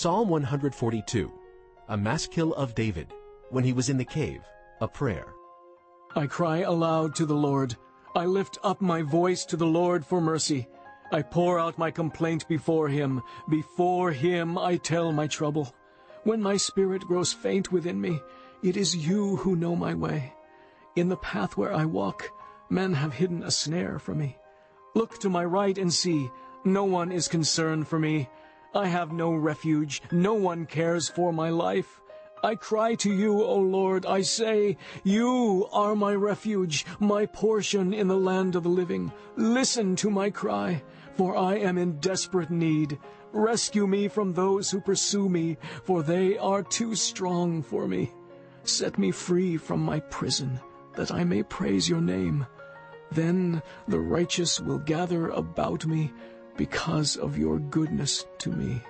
Psalm 142, a maskil of David, when he was in the cave, a prayer. I cry aloud to the Lord. I lift up my voice to the Lord for mercy. I pour out my complaint before him. Before him I tell my trouble. When my spirit grows faint within me, it is you who know my way. In the path where I walk, men have hidden a snare for me. Look to my right and see, no one is concerned for me. I have no refuge. No one cares for my life. I cry to you, O Lord. I say, You are my refuge, my portion in the land of the living. Listen to my cry, for I am in desperate need. Rescue me from those who pursue me, for they are too strong for me. Set me free from my prison, that I may praise your name. Then the righteous will gather about me because of your goodness to me.